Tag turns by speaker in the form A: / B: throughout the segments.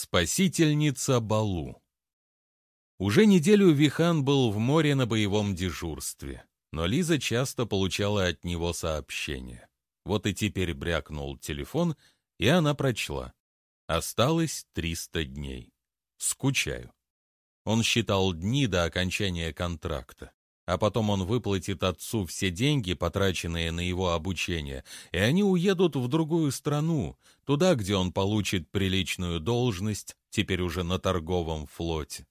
A: Спасительница Балу Уже неделю Вихан был в море на боевом дежурстве, но Лиза часто получала от него сообщения. Вот и теперь брякнул телефон, и она прочла. Осталось 300 дней. Скучаю. Он считал дни до окончания контракта а потом он выплатит отцу все деньги, потраченные на его обучение, и они уедут в другую страну, туда, где он получит приличную должность, теперь уже на торговом флоте.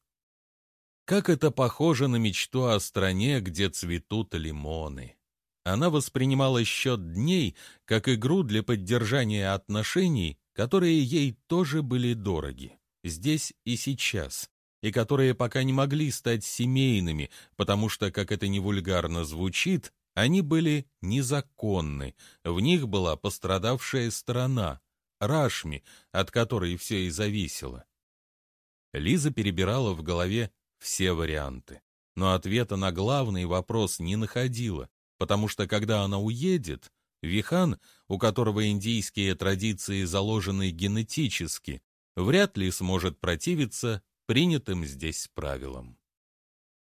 A: Как это похоже на мечту о стране, где цветут лимоны. Она воспринимала счет дней как игру для поддержания отношений, которые ей тоже были дороги, здесь и сейчас, и которые пока не могли стать семейными, потому что, как это не вульгарно звучит, они были незаконны, в них была пострадавшая сторона, Рашми, от которой все и зависело. Лиза перебирала в голове все варианты, но ответа на главный вопрос не находила, потому что когда она уедет, Вихан, у которого индийские традиции заложены генетически, вряд ли сможет противиться принятым здесь правилам.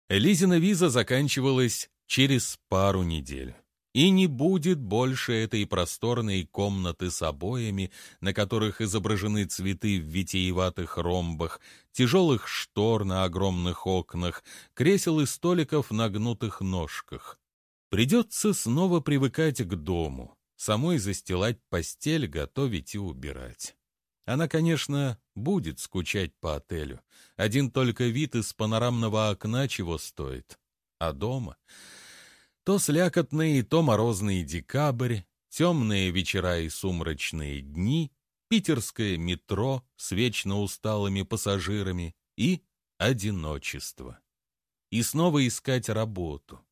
A: Лизина виза заканчивалась через пару недель. И не будет больше этой просторной комнаты с обоями, на которых изображены цветы в витиеватых ромбах, тяжелых штор на огромных окнах, кресел и столиков на гнутых ножках. Придется снова привыкать к дому, самой застилать постель, готовить и убирать. Она, конечно, будет скучать по отелю. Один только вид из панорамного окна чего стоит. А дома? То слякотный, то морозный декабрь, темные вечера и сумрачные дни, питерское метро с вечно усталыми пассажирами и одиночество. И снова искать работу.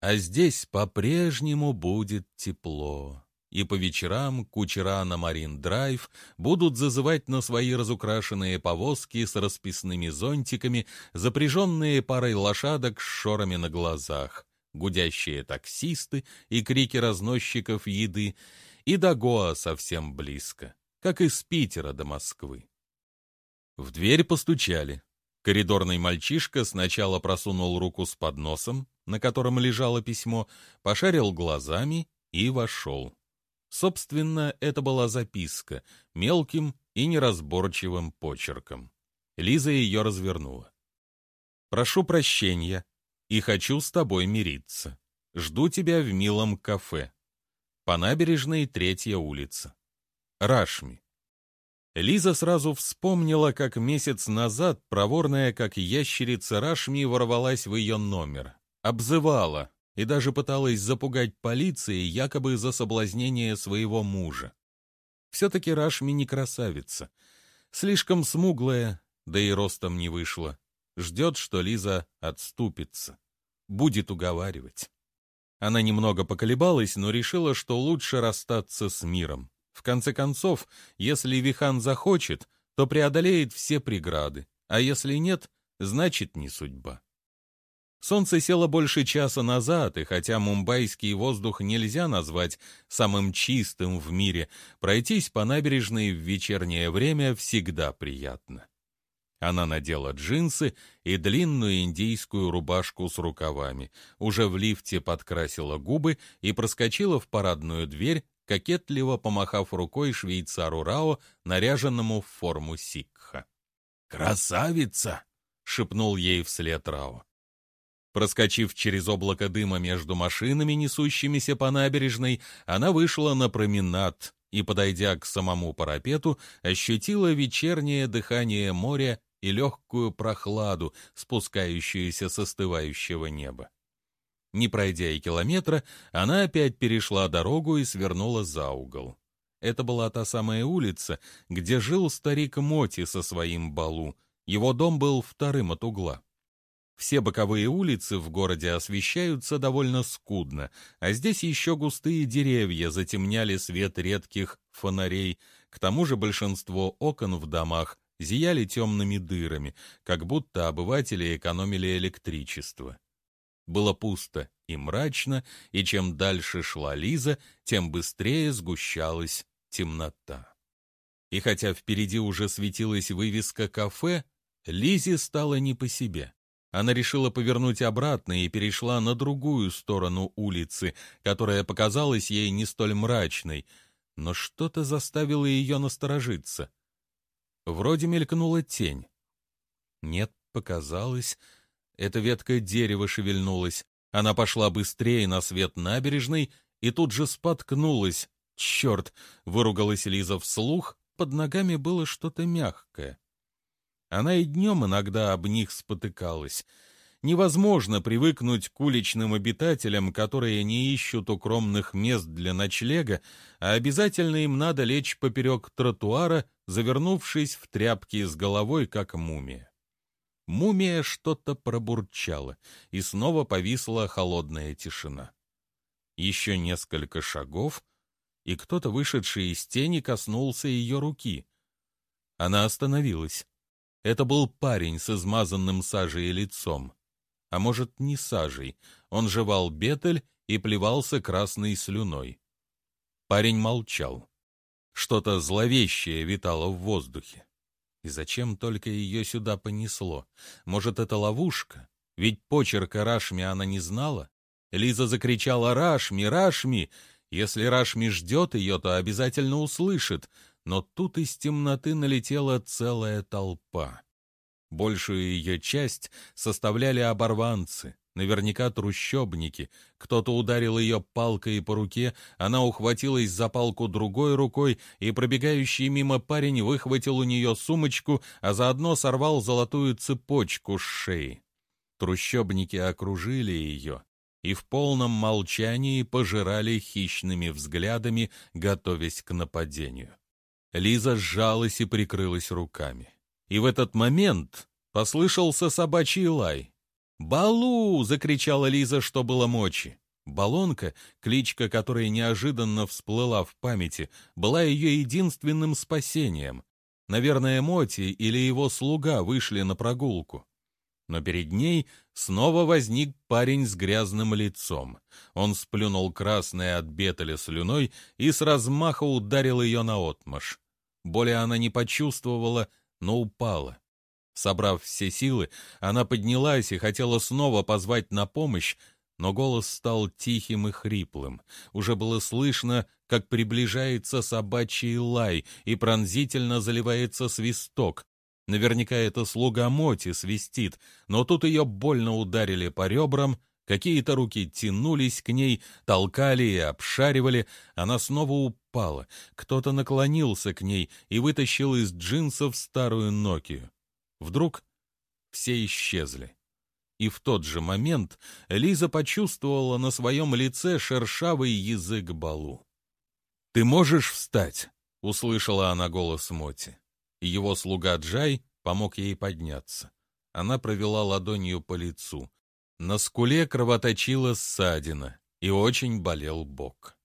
A: А здесь по-прежнему будет тепло и по вечерам кучера на Марин-драйв будут зазывать на свои разукрашенные повозки с расписными зонтиками, запряженные парой лошадок с шорами на глазах, гудящие таксисты и крики разносчиков еды, и до Гоа совсем близко, как из Питера до Москвы. В дверь постучали. Коридорный мальчишка сначала просунул руку с подносом, на котором лежало письмо, пошарил глазами и вошел. Собственно, это была записка, мелким и неразборчивым почерком. Лиза ее развернула. «Прошу прощения и хочу с тобой мириться. Жду тебя в милом кафе. По набережной Третья улица. Рашми». Лиза сразу вспомнила, как месяц назад проворная, как ящерица Рашми, ворвалась в ее номер. Обзывала, и даже пыталась запугать полицией якобы за соблазнение своего мужа. Все-таки Рашми не красавица. Слишком смуглая, да и ростом не вышла. Ждет, что Лиза отступится. Будет уговаривать. Она немного поколебалась, но решила, что лучше расстаться с миром. В конце концов, если Вихан захочет, то преодолеет все преграды, а если нет, значит не судьба. Солнце село больше часа назад, и хотя мумбайский воздух нельзя назвать самым чистым в мире, пройтись по набережной в вечернее время всегда приятно. Она надела джинсы и длинную индийскую рубашку с рукавами, уже в лифте подкрасила губы и проскочила в парадную дверь, кокетливо помахав рукой швейцару Рао, наряженному в форму сикха. «Красавица!» — шепнул ей вслед Рао. Проскочив через облако дыма между машинами, несущимися по набережной, она вышла на променад и, подойдя к самому парапету, ощутила вечернее дыхание моря и легкую прохладу, спускающуюся с остывающего неба. Не пройдя и километра, она опять перешла дорогу и свернула за угол. Это была та самая улица, где жил старик Моти со своим балу. Его дом был вторым от угла. Все боковые улицы в городе освещаются довольно скудно, а здесь еще густые деревья затемняли свет редких фонарей, к тому же большинство окон в домах зияли темными дырами, как будто обыватели экономили электричество. Было пусто и мрачно, и чем дальше шла Лиза, тем быстрее сгущалась темнота. И хотя впереди уже светилась вывеска «кафе», Лизе стало не по себе. Она решила повернуть обратно и перешла на другую сторону улицы, которая показалась ей не столь мрачной, но что-то заставило ее насторожиться. Вроде мелькнула тень. Нет, показалось, эта ветка дерева шевельнулась. Она пошла быстрее на свет набережной и тут же споткнулась. «Черт!» — выругалась Лиза вслух, под ногами было что-то мягкое. Она и днем иногда об них спотыкалась. Невозможно привыкнуть к уличным обитателям, которые не ищут укромных мест для ночлега, а обязательно им надо лечь поперек тротуара, завернувшись в тряпки с головой, как мумия. Мумия что-то пробурчала, и снова повисла холодная тишина. Еще несколько шагов, и кто-то, вышедший из тени, коснулся ее руки. Она остановилась. Это был парень с измазанным сажей лицом. А может, не сажей. Он жевал бетель и плевался красной слюной. Парень молчал. Что-то зловещее витало в воздухе. И зачем только ее сюда понесло? Может, это ловушка? Ведь почерка Рашми она не знала. Лиза закричала «Рашми! Рашми!» Если Рашми ждет ее, то обязательно услышит, но тут из темноты налетела целая толпа. Большую ее часть составляли оборванцы, наверняка трущобники. Кто-то ударил ее палкой по руке, она ухватилась за палку другой рукой, и пробегающий мимо парень выхватил у нее сумочку, а заодно сорвал золотую цепочку с шеи. Трущобники окружили ее и в полном молчании пожирали хищными взглядами, готовясь к нападению. Лиза сжалась и прикрылась руками. И в этот момент послышался собачий лай. «Балу!» — закричала Лиза, что было мочи. Балонка, кличка которой неожиданно всплыла в памяти, была ее единственным спасением. Наверное, Моти или его слуга вышли на прогулку. Но перед ней снова возник парень с грязным лицом. Он сплюнул красное от бетеля слюной и с размаха ударил ее наотмашь. Боли она не почувствовала, но упала. Собрав все силы, она поднялась и хотела снова позвать на помощь, но голос стал тихим и хриплым. Уже было слышно, как приближается собачий лай и пронзительно заливается свисток. Наверняка это слуга Моти свистит, но тут ее больно ударили по ребрам, какие-то руки тянулись к ней, толкали и обшаривали, она снова упала. Кто-то наклонился к ней и вытащил из джинсов старую Нокию. Вдруг все исчезли. И в тот же момент Лиза почувствовала на своем лице шершавый язык Балу. «Ты можешь встать?» — услышала она голос Моти его слуга Джай помог ей подняться. Она провела ладонью по лицу. На скуле кровоточила ссадина, и очень болел бок.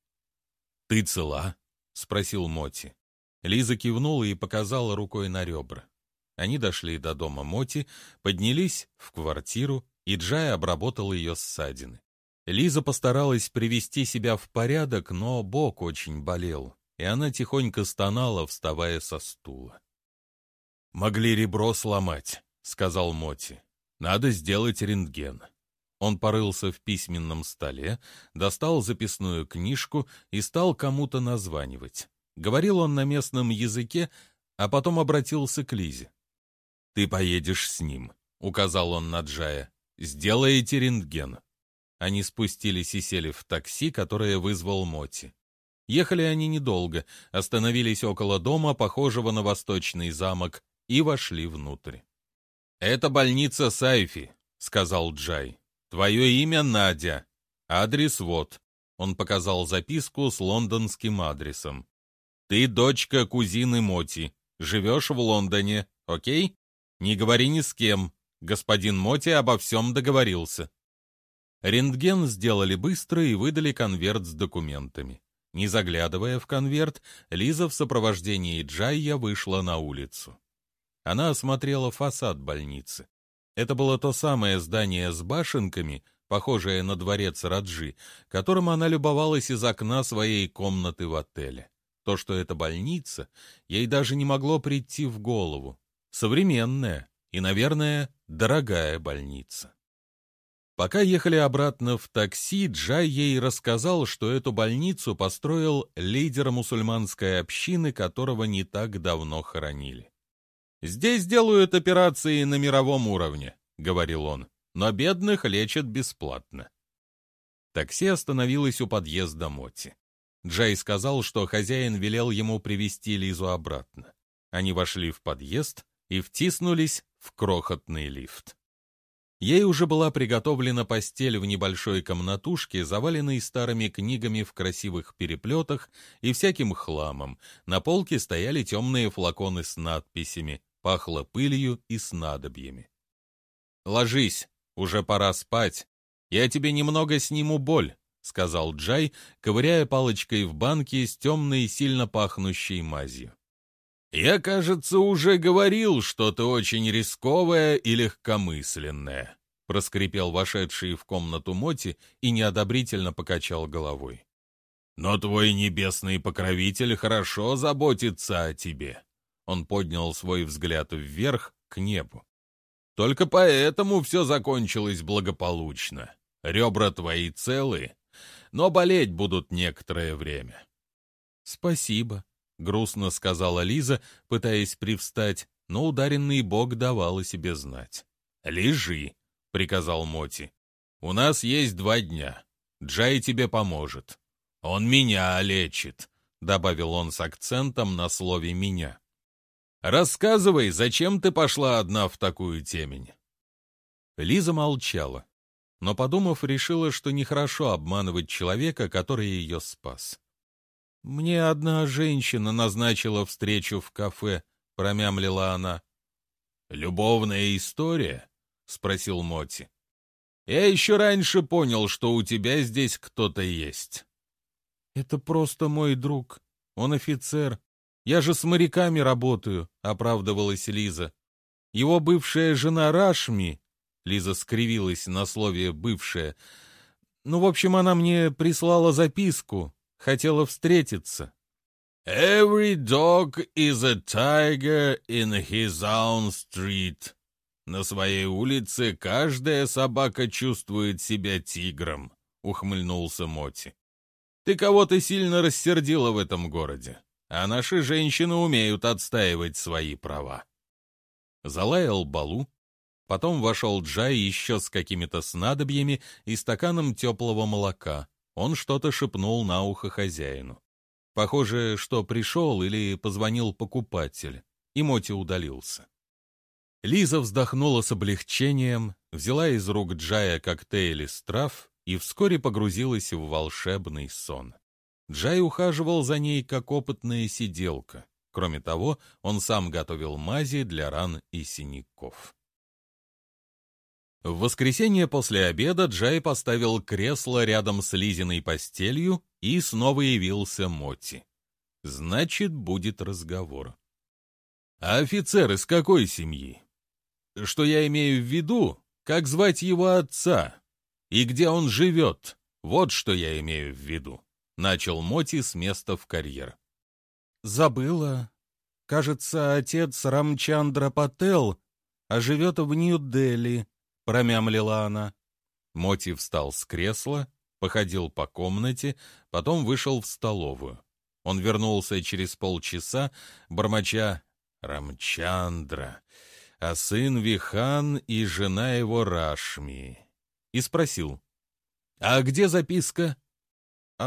A: «Ты цела?» — спросил Моти. Лиза кивнула и показала рукой на ребра. Они дошли до дома Моти, поднялись в квартиру, и Джай обработал ее ссадины. Лиза постаралась привести себя в порядок, но бок очень болел, и она тихонько стонала, вставая со стула. «Могли ребро сломать», — сказал Моти. «Надо сделать рентген». Он порылся в письменном столе, достал записную книжку и стал кому-то названивать. Говорил он на местном языке, а потом обратился к Лизе. «Ты поедешь с ним», — указал он на Джая. «Сделаете рентген». Они спустились и сели в такси, которое вызвал Моти. Ехали они недолго, остановились около дома, похожего на восточный замок, и вошли внутрь. «Это больница Сайфи», — сказал Джай. «Твое имя Надя. Адрес вот». Он показал записку с лондонским адресом. «Ты дочка кузины Моти. Живешь в Лондоне, окей? Не говори ни с кем. Господин Моти обо всем договорился». Рентген сделали быстро и выдали конверт с документами. Не заглядывая в конверт, Лиза в сопровождении Джайя вышла на улицу. Она осмотрела фасад больницы. Это было то самое здание с башенками, похожее на дворец Раджи, которым она любовалась из окна своей комнаты в отеле. То, что это больница, ей даже не могло прийти в голову. Современная и, наверное, дорогая больница. Пока ехали обратно в такси, Джай ей рассказал, что эту больницу построил лидер мусульманской общины, которого не так давно хоронили. «Здесь делают операции на мировом уровне», — говорил он, — «но бедных лечат бесплатно». Такси остановилось у подъезда Моти. Джай сказал, что хозяин велел ему привести Лизу обратно. Они вошли в подъезд и втиснулись в крохотный лифт. Ей уже была приготовлена постель в небольшой комнатушке, заваленной старыми книгами в красивых переплетах и всяким хламом. На полке стояли темные флаконы с надписями, пахло пылью и снадобьями. «Ложись, уже пора спать. Я тебе немного сниму боль», — сказал Джай, ковыряя палочкой в банке с темной, сильно пахнущей мазью. «Я, кажется, уже говорил что-то очень рисковое и легкомысленное», — проскрипел вошедший в комнату Моти и неодобрительно покачал головой. «Но твой небесный покровитель хорошо заботится о тебе». Он поднял свой взгляд вверх, к небу. «Только поэтому все закончилось благополучно. Ребра твои целы, но болеть будут некоторое время». «Спасибо», — грустно сказала Лиза, пытаясь привстать, но ударенный бог давал о себе знать. «Лежи», — приказал Моти. «У нас есть два дня. Джай тебе поможет. Он меня лечит», — добавил он с акцентом на слове «меня». «Рассказывай, зачем ты пошла одна в такую темень?» Лиза молчала, но, подумав, решила, что нехорошо обманывать человека, который ее спас. «Мне одна женщина назначила встречу в кафе», — промямлила она. «Любовная история?» — спросил Моти. «Я еще раньше понял, что у тебя здесь кто-то есть». «Это просто мой друг. Он офицер. Я же с моряками работаю», — оправдывалась Лиза. «Его бывшая жена Рашми...» — Лиза скривилась на слове «бывшая». «Ну, в общем, она мне прислала записку хотела встретиться. «Every dog is a tiger in his own street». На своей улице каждая собака чувствует себя тигром, ухмыльнулся Моти. Ты кого-то сильно рассердила в этом городе, а наши женщины умеют отстаивать свои права. Залаял Балу, потом вошел Джай еще с какими-то снадобьями и стаканом теплого молока. Он что-то шепнул на ухо хозяину. Похоже, что пришел или позвонил покупатель, и Моти удалился. Лиза вздохнула с облегчением, взяла из рук Джая коктейль из трав и вскоре погрузилась в волшебный сон. Джай ухаживал за ней, как опытная сиделка. Кроме того, он сам готовил мази для ран и синяков. В воскресенье после обеда Джай поставил кресло рядом с Лизиной постелью и снова явился Мотти. Значит, будет разговор. А офицер из какой семьи? Что я имею в виду? Как звать его отца? И где он живет? Вот что я имею в виду. Начал Моти с места в карьер. Забыла. Кажется, отец Рамчандра Пател, а живет в Нью-Дели. — промямлила она. Моти встал с кресла, походил по комнате, потом вышел в столовую. Он вернулся через полчаса, бормоча «Рамчандра», а сын Вихан и жена его Рашми. И спросил, «А где записка?»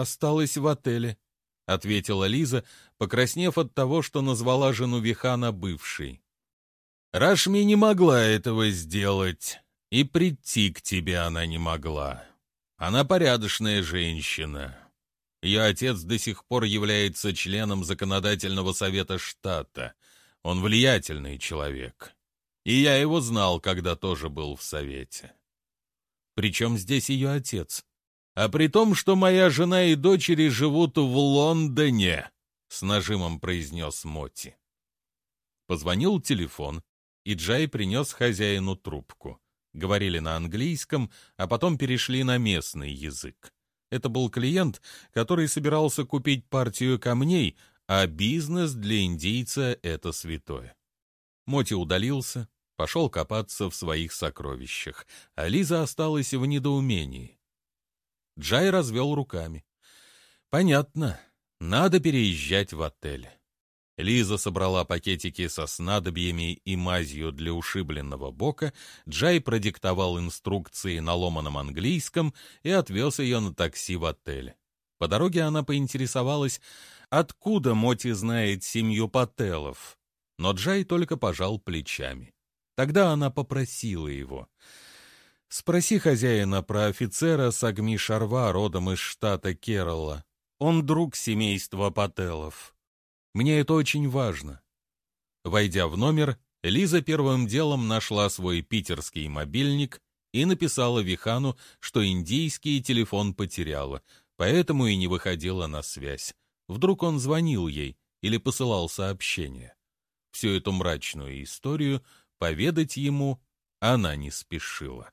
A: «Осталась в отеле», — ответила Лиза, покраснев от того, что назвала жену Вихана бывшей. «Рашми не могла этого сделать», и прийти к тебе она не могла. Она порядочная женщина. Ее отец до сих пор является членом законодательного совета штата. Он влиятельный человек. И я его знал, когда тоже был в совете. Причем здесь ее отец? А при том, что моя жена и дочери живут в Лондоне, с нажимом произнес Моти. Позвонил телефон, и Джай принес хозяину трубку говорили на английском, а потом перешли на местный язык. Это был клиент, который собирался купить партию камней, а бизнес для индейца — это святое. Моти удалился, пошел копаться в своих сокровищах, а Лиза осталась в недоумении. Джай развел руками. «Понятно, надо переезжать в отель». Лиза собрала пакетики со снадобьями и мазью для ушибленного бока, Джай продиктовал инструкции на ломаном английском и отвез ее на такси в отель. По дороге она поинтересовалась, откуда Моти знает семью Пателов, но Джай только пожал плечами. Тогда она попросила его. «Спроси хозяина про офицера Сагми Шарва, родом из штата Керала. Он друг семейства Пателов». Мне это очень важно. Войдя в номер, Лиза первым делом нашла свой питерский мобильник и написала Вихану, что индийский телефон потеряла, поэтому и не выходила на связь. Вдруг он звонил ей или посылал сообщение. Всю эту мрачную историю поведать ему она не спешила.